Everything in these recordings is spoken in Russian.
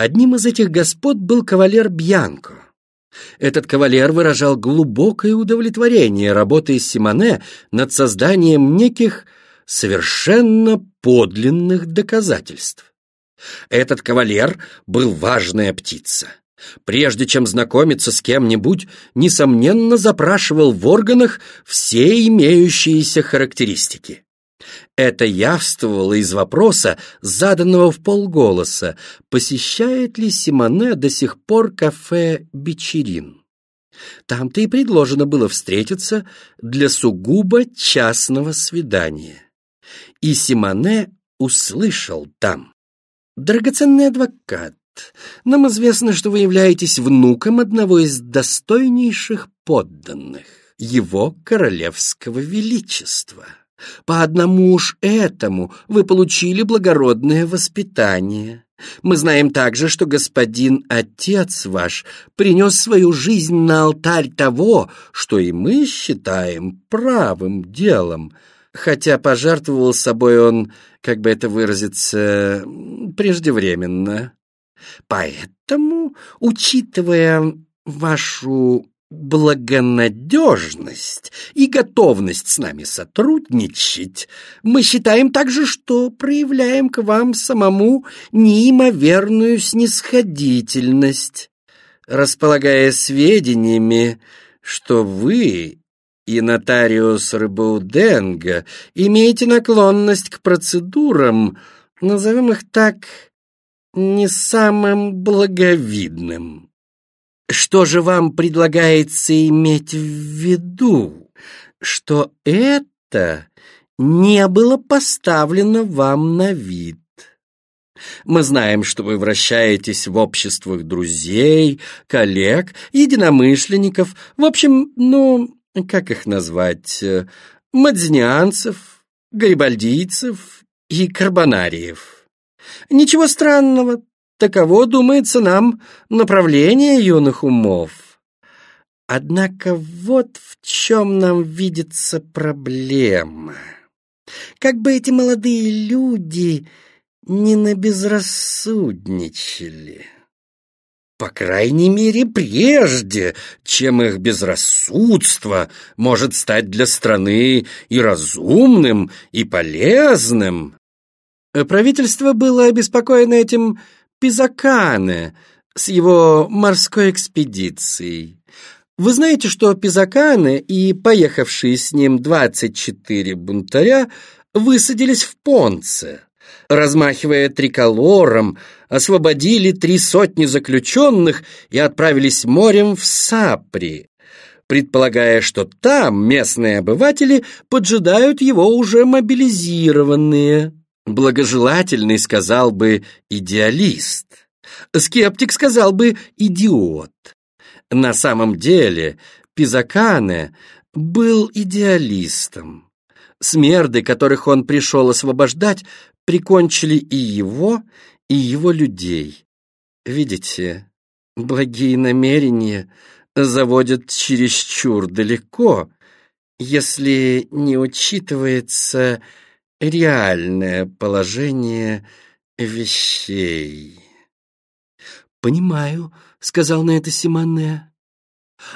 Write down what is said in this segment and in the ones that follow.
Одним из этих господ был кавалер Бьянко. Этот кавалер выражал глубокое удовлетворение работой Симоне над созданием неких совершенно подлинных доказательств. Этот кавалер был важная птица. Прежде чем знакомиться с кем-нибудь, несомненно запрашивал в органах все имеющиеся характеристики. Это явствовало из вопроса, заданного в полголоса, посещает ли Симоне до сих пор кафе «Бичерин». Там-то и предложено было встретиться для сугубо частного свидания. И Симоне услышал там. «Драгоценный адвокат, нам известно, что вы являетесь внуком одного из достойнейших подданных, его королевского величества». По одному уж этому вы получили благородное воспитание. Мы знаем также, что господин отец ваш принес свою жизнь на алтарь того, что и мы считаем правым делом, хотя пожертвовал собой он, как бы это выразиться, преждевременно. Поэтому, учитывая вашу благонадежность и готовность с нами сотрудничать, мы считаем также, что проявляем к вам самому неимоверную снисходительность, располагая сведениями, что вы и нотариус Рыбауденга имеете наклонность к процедурам, назовем их так, не самым благовидным. Что же вам предлагается иметь в виду? Что это не было поставлено вам на вид. Мы знаем, что вы вращаетесь в обществах друзей, коллег, единомышленников, в общем, ну, как их назвать, мадзинианцев, гарибальдийцев и карбонариев. Ничего странного, Таково, думается нам, направление юных умов. Однако вот в чем нам видится проблема. Как бы эти молодые люди не набезрассудничали. По крайней мере, прежде, чем их безрассудство может стать для страны и разумным, и полезным. Правительство было обеспокоено этим Пизакане с его морской экспедицией. Вы знаете, что Пизакане и поехавшие с ним 24 бунтаря высадились в Понце, размахивая триколором, освободили три сотни заключенных и отправились морем в Сапри, предполагая, что там местные обыватели поджидают его уже мобилизированные. Благожелательный сказал бы «идеалист». Скептик сказал бы «идиот». На самом деле Пизакане был идеалистом. Смерды, которых он пришел освобождать, прикончили и его, и его людей. Видите, благие намерения заводят чересчур далеко, если не учитывается реальное положение вещей. «Понимаю», — сказал на это Симоне.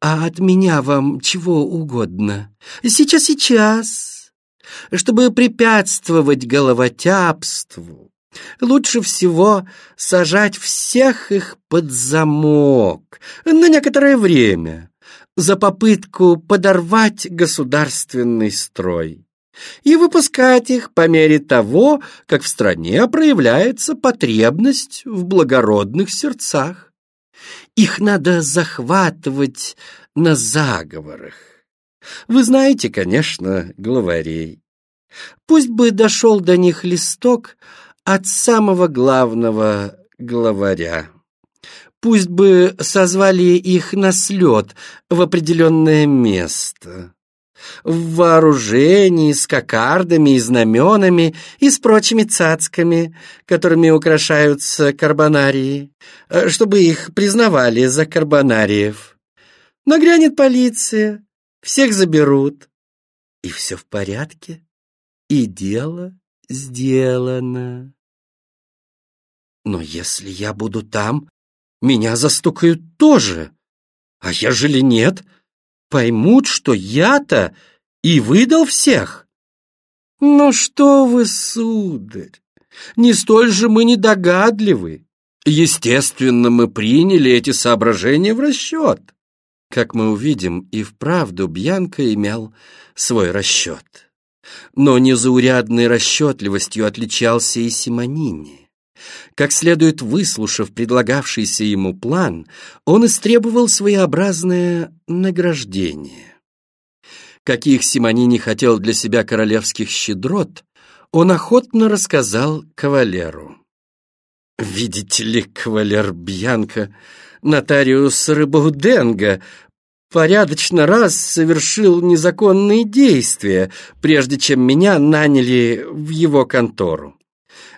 «А от меня вам чего угодно? Сейчас, сейчас. Чтобы препятствовать головотяпству, лучше всего сажать всех их под замок на некоторое время за попытку подорвать государственный строй и выпускать их по мере того, как в стране проявляется потребность в благородных сердцах. Их надо захватывать на заговорах. Вы знаете, конечно, главарей. Пусть бы дошел до них листок от самого главного главаря. Пусть бы созвали их на слет в определенное место в вооружении, с кокардами и знаменами и с прочими цацками, которыми украшаются карбонарии, э, чтобы их признавали за карбонариев. Нагрянет полиция, всех заберут, и все в порядке, и дело сделано. Но если я буду там, меня застукают тоже. А ежели нет, поймут, что я-то и выдал всех. Ну что вы, сударь, не столь же мы недогадливы. Естественно, мы приняли эти соображения в расчет. Как мы увидим, и вправду Бьянка имел свой расчет. Но незаурядной расчетливостью отличался и Симонини. Как следует выслушав предлагавшийся ему план, он истребовал своеобразное награждение. Каких Симонини хотел для себя королевских щедрот, он охотно рассказал кавалеру. «Видите ли, кавалер Бьянка, нотариус Рыбауденга порядочно раз совершил незаконные действия, прежде чем меня наняли в его контору.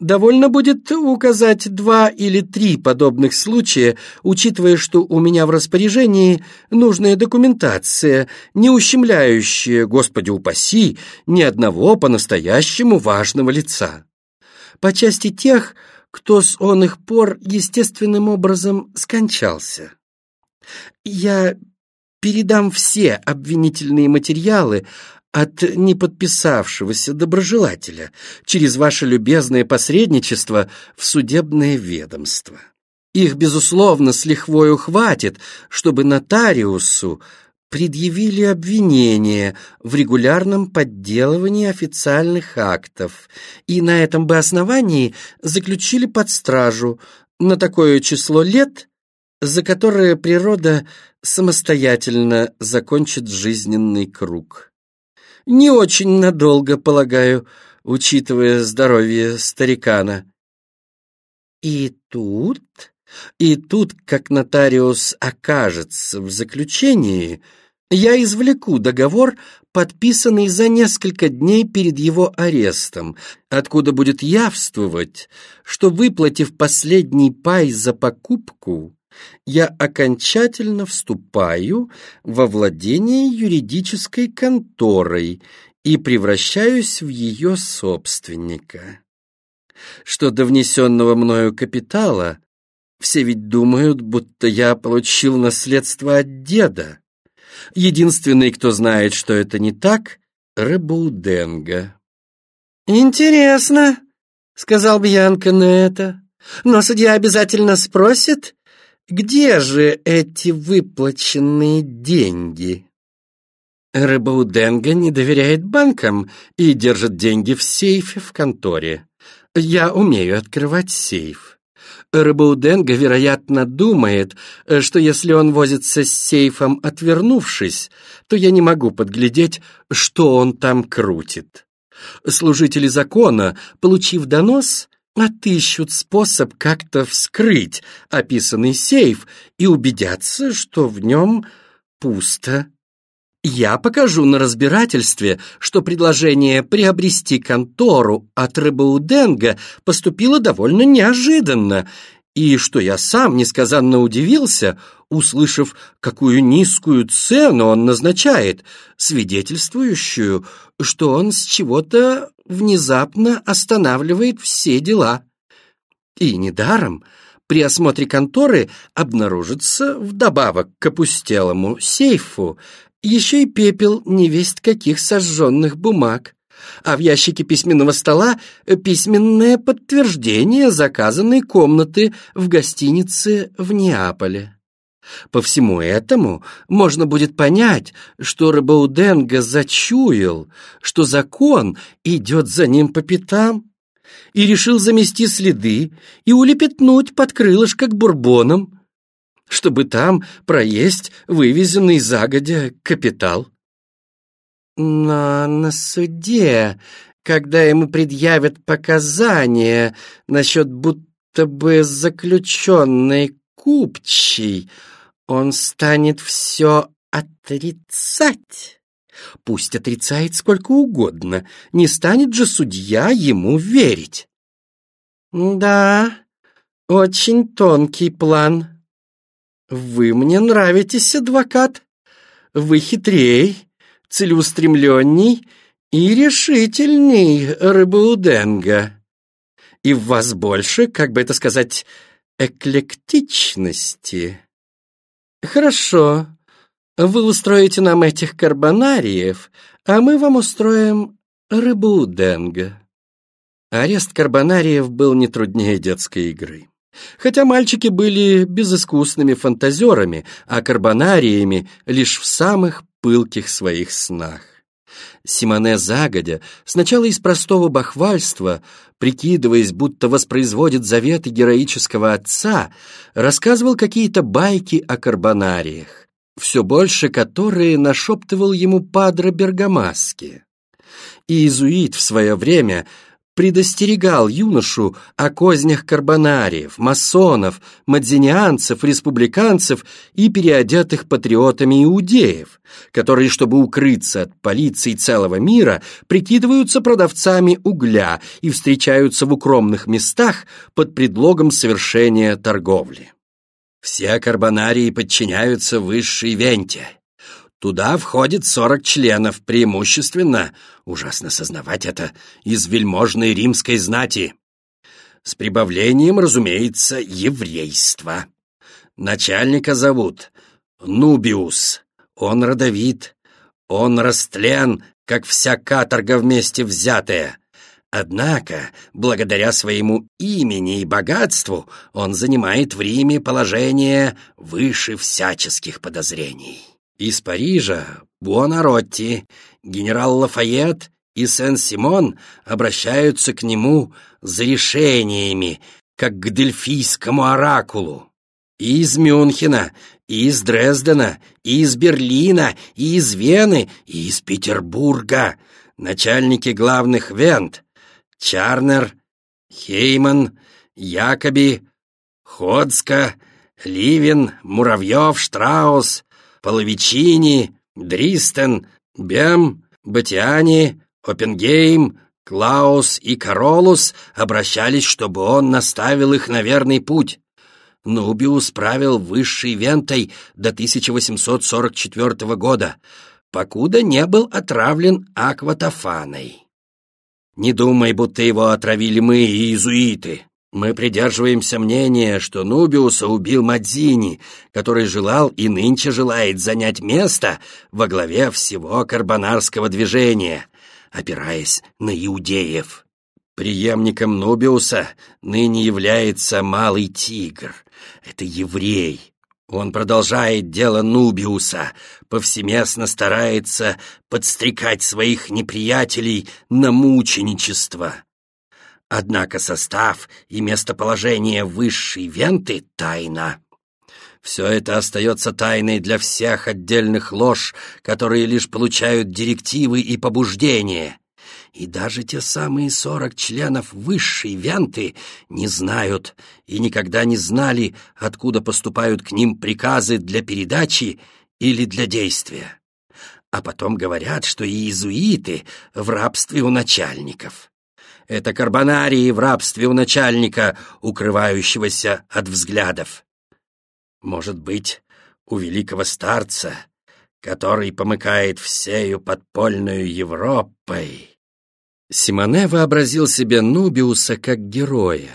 Довольно будет указать два или три подобных случая, учитывая, что у меня в распоряжении нужная документация, не ущемляющая, Господи упаси, ни одного по-настоящему важного лица. По части тех, кто с он их пор естественным образом скончался. Я передам все обвинительные материалы, от неподписавшегося доброжелателя через ваше любезное посредничество в судебное ведомство. Их, безусловно, с лихвою хватит, чтобы нотариусу предъявили обвинение в регулярном подделывании официальных актов и на этом бы основании заключили под стражу на такое число лет, за которое природа самостоятельно закончит жизненный круг. Не очень надолго, полагаю, учитывая здоровье старикана. И тут, и тут, как нотариус окажется в заключении, я извлеку договор, подписанный за несколько дней перед его арестом, откуда будет явствовать, что, выплатив последний пай за покупку, я окончательно вступаю во владение юридической конторой и превращаюсь в ее собственника. Что до внесенного мною капитала, все ведь думают, будто я получил наследство от деда. Единственный, кто знает, что это не так, — Рыбауденга. «Интересно», — сказал Бьянка на это, — «но судья обязательно спросит, где же эти выплаченные деньги? Рыбауденга не доверяет банкам и держит деньги в сейфе в конторе. Я умею открывать сейф. Рыбауденга, вероятно, думает, что если он возится с сейфом, отвернувшись, то я не могу подглядеть, что он там крутит. Служители закона, получив донос, отыщут способ как-то вскрыть описанный сейф и убедятся, что в нем пусто. Я покажу на разбирательстве, что предложение приобрести контору от Рыбауденга поступило довольно неожиданно, и что я сам несказанно удивился, услышав, какую низкую цену он назначает, свидетельствующую, что он с чего-то внезапно останавливает все дела. И недаром при осмотре конторы обнаружится вдобавок к опустелому сейфу еще и пепел невесть каких сожженных бумаг, а в ящике письменного стола письменное подтверждение заказанной комнаты в гостинице в Неаполе. По всему этому можно будет понять, что Рабауденго зачуял, что закон идет за ним по пятам, и решил замести следы и улепетнуть под крылышко к бурбонам, чтобы там проесть вывезенный загодя капитал. Но на суде, когда ему предъявят показания насчет будто бы заключенной купчей, он станет все отрицать. Пусть отрицает сколько угодно, не станет же судья ему верить. Да, очень тонкий план. Вы мне нравитесь, адвокат. Вы хитрей, целеустремленней и решительней Рыбауденга. и в вас больше, как бы это сказать, эклектичности. Хорошо, вы устроите нам этих карбонариев, а мы вам устроим рыбу денга. Арест карбонариев был не труднее детской игры. Хотя мальчики были безыскусными фантазерами, а карбонариями лишь в самых пылких своих снах. Симоне загодя, сначала из простого бахвальства, прикидываясь, будто воспроизводит заветы героического отца, рассказывал какие-то байки о карбонариях, все больше которые нашептывал ему падре Бергамаски. И иезуит в свое время предостерегал юношу о кознях карбонариев, масонов, мадзинианцев, республиканцев и переодетых патриотами иудеев, которые, чтобы укрыться от полиции целого мира, прикидываются продавцами угля и встречаются в укромных местах под предлогом совершения торговли. Все карбонарии подчиняются высшей венте, Туда входит сорок членов, преимущественно, ужасно сознавать это, из вельможной римской знати. С прибавлением, разумеется, еврейства. Начальника зовут Нубиус. Он родовит, он растлен, как вся каторга вместе взятая. Однако, благодаря своему имени и богатству, он занимает в Риме положение выше всяческих подозрений. Из Парижа Буонаротти, генерал Лафайет и Сен-Симон обращаются к нему за решениями, как к дельфийскому оракулу. И из Мюнхена, и из Дрездена, и из Берлина, и из Вены, и из Петербурга начальники главных вент Чарнер, Хейман, Якоби, Ходска, Ливен, Муравьев, Штраус, Половичини, Дристен, Бем, Батиани, Оппенгейм, Клаус и Королус обращались, чтобы он наставил их на верный путь. Нубиус правил высшей вентой до 1844 года, покуда не был отравлен акватофаной. Не думай, будто его отравили мы, иезуиты. Мы придерживаемся мнения, что Нубиуса убил Мадзини, который желал и нынче желает занять место во главе всего карбонарского движения, опираясь на иудеев. Приемником Нубиуса ныне является Малый Тигр. Это еврей. Он продолжает дело Нубиуса, повсеместно старается подстрекать своих неприятелей на мученичество. Однако состав и местоположение высшей венты — тайна. Все это остается тайной для всех отдельных лож, которые лишь получают директивы и побуждения. И даже те самые сорок членов высшей венты не знают и никогда не знали, откуда поступают к ним приказы для передачи или для действия. А потом говорят, что и иезуиты в рабстве у начальников. Это карбонарии в рабстве у начальника, укрывающегося от взглядов. Может быть, у великого старца, который помыкает всею подпольную Европой. Симоне вообразил себе Нубиуса как героя,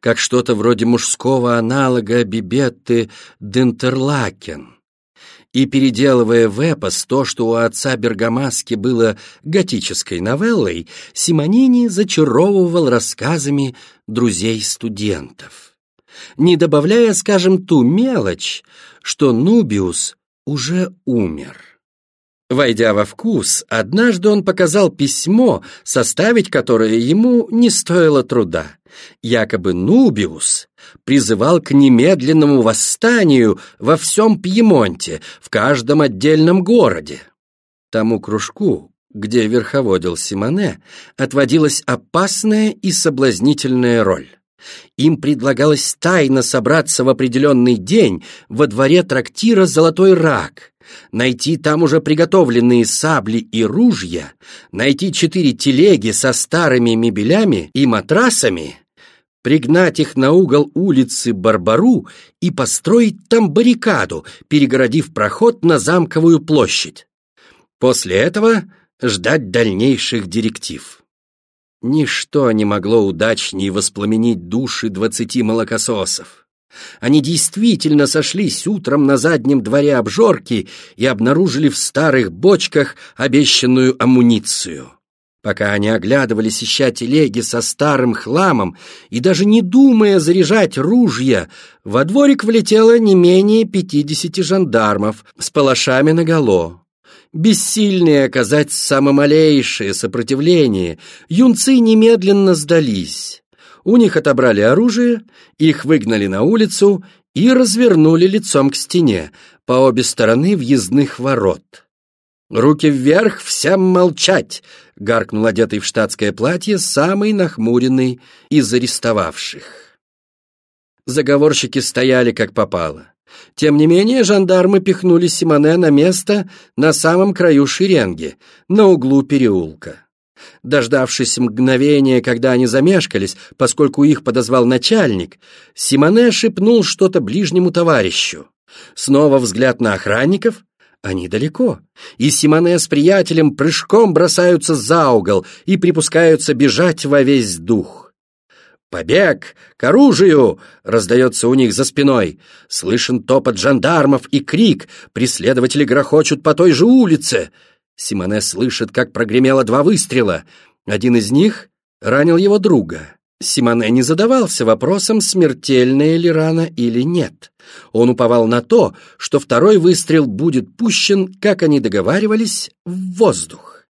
как что-то вроде мужского аналога Бибетты Дентерлакен и переделывая в эпос то, что у отца Бергамаски было готической новеллой, Симонини зачаровывал рассказами друзей-студентов, не добавляя, скажем, ту мелочь, что Нубиус уже умер. Войдя во вкус, однажды он показал письмо, составить которое ему не стоило труда. Якобы Нубиус призывал к немедленному восстанию во всем Пьемонте, в каждом отдельном городе. Тому кружку, где верховодил Симоне, отводилась опасная и соблазнительная роль. Им предлагалось тайно собраться в определенный день во дворе трактира «Золотой рак», найти там уже приготовленные сабли и ружья, найти четыре телеги со старыми мебелями и матрасами, пригнать их на угол улицы Барбару и построить там баррикаду, перегородив проход на замковую площадь. После этого ждать дальнейших директив. Ничто не могло удачнее воспламенить души двадцати молокососов. Они действительно сошлись утром на заднем дворе обжорки и обнаружили в старых бочках обещанную амуницию. Пока они оглядывались, ища телеги со старым хламом и даже не думая заряжать ружья, во дворик влетело не менее пятидесяти жандармов с палашами наголо. Бессильные оказать самомалейшее сопротивление, юнцы немедленно сдались. У них отобрали оружие, их выгнали на улицу и развернули лицом к стене по обе стороны въездных ворот. «Руки вверх, всем молчать!» — гаркнул одетый в штатское платье самый нахмуренный из арестовавших. Заговорщики стояли как попало. Тем не менее, жандармы пихнули Симоне на место на самом краю шеренги, на углу переулка. Дождавшись мгновения, когда они замешкались, поскольку их подозвал начальник, Симоне шепнул что-то ближнему товарищу. Снова взгляд на охранников, они далеко, и Симоне с приятелем прыжком бросаются за угол и припускаются бежать во весь дух. «Побег! К оружию!» — раздается у них за спиной. Слышен топот жандармов и крик. Преследователи грохочут по той же улице. Симоне слышит, как прогремело два выстрела. Один из них ранил его друга. Симоне не задавался вопросом, смертельная ли рана или нет. Он уповал на то, что второй выстрел будет пущен, как они договаривались, в воздух.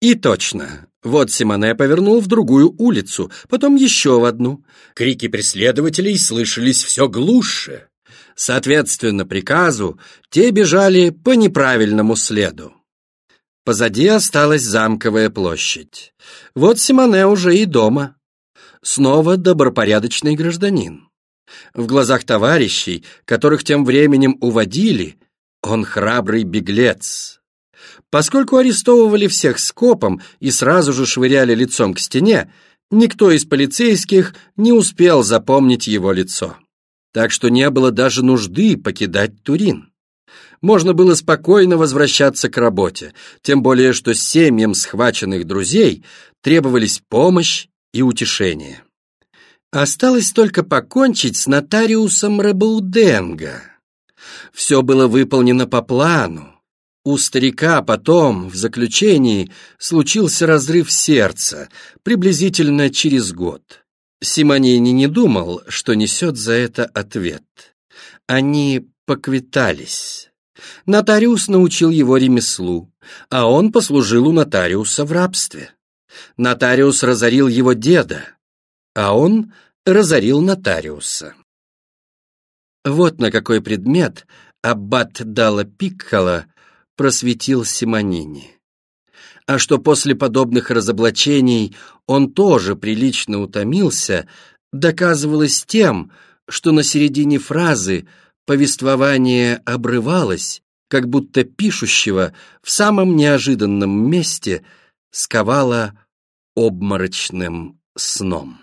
И точно. Вот Симоне повернул в другую улицу, потом еще в одну. Крики преследователей слышались все глуше. Соответственно приказу, те бежали по неправильному следу. Позади осталась замковая площадь. Вот Симоне уже и дома снова добропорядочный гражданин. В глазах товарищей, которых тем временем уводили, он храбрый беглец. Поскольку арестовывали всех скопом и сразу же швыряли лицом к стене, никто из полицейских не успел запомнить его лицо. Так что не было даже нужды покидать Турин. Можно было спокойно возвращаться к работе, тем более что семьям схваченных друзей требовались помощь и утешение. Осталось только покончить с нотариусом Рабауденга. Все было выполнено по плану. У старика потом, в заключении, случился разрыв сердца, приблизительно через год. Симонини не думал, что несет за это ответ. Они поквитались. Нотариус научил его ремеслу, а он послужил у нотариуса в рабстве. Нотариус разорил его деда, а он разорил нотариуса. Вот на какой предмет аббат Дала Пиккола просветил Симонини. А что после подобных разоблачений он тоже прилично утомился, доказывалось тем, что на середине фразы повествование обрывалось, как будто пишущего в самом неожиданном месте сковало обморочным сном.